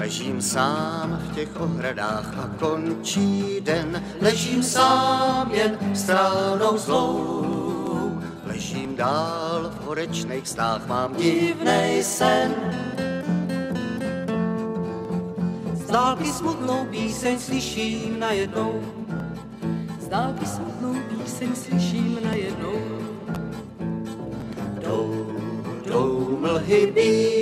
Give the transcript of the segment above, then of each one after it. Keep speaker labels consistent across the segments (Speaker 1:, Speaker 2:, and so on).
Speaker 1: Ležím sám v těch ohradách a končí den, ležím sám jen stránou zlou. Ležím dál v horečných snách, mám divnej sen.
Speaker 2: Z dálky smutnou píseň slyším najednou. Z dálky smutnou píseň slyším najednou.
Speaker 1: Jdou, jdou mlhy bílý,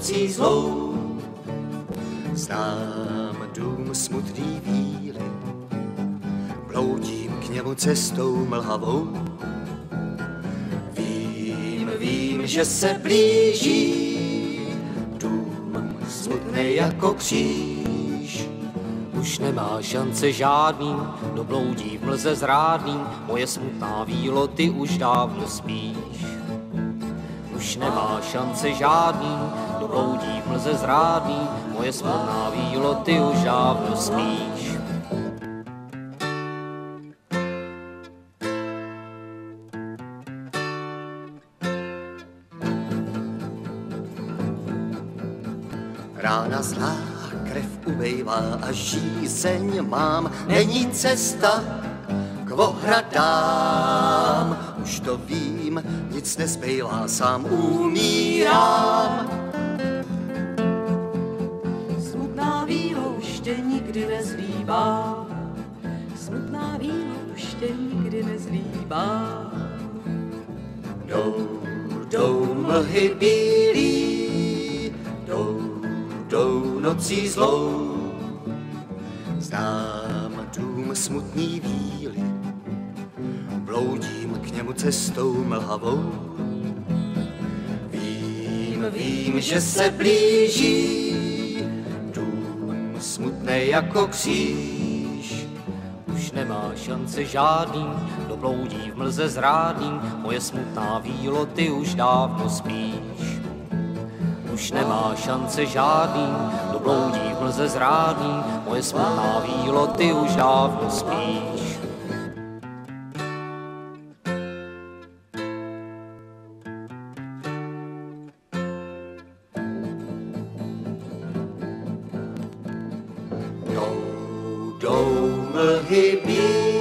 Speaker 1: nocí zlou. Znám dům smutný víly, bloudím k němu cestou mlhavou. Vím, vím, že se blíží dům smutný jako kříž.
Speaker 3: Už nemá šance žádný, kdo bloudí v mlze zrádným, moje smutná vílo, ty už dávno spíš už nemá šance žádný, bloudí v mlze zrádný, moje smutná vílo, ty už dávno spíš.
Speaker 1: Rána zlá, krev ubejvá a žízeň mám, není cesta k ohradám. Už to vím, nic nezbývá, sám umírám.
Speaker 2: Smutná vílo už tě nikdy nezlíbá, smutná vílo už tě nikdy nezlíbá.
Speaker 1: Jdou, jdou mlhy bílý, jdou, jdou nocí zlou. Znám dům smutný víly, bloudím k němu cestou mlhavou. Vím, vím, že se blíží dům smutný jako kříž.
Speaker 3: Už nemá šance žádný, kdo bloudí v mlze zrádným, moje smutná vílo, ty už dávno spíš. Už nemá šance žádný, kdo bloudí v mlze zrádným, moje smutná vílo, ty už dávno spíš.
Speaker 1: menghibir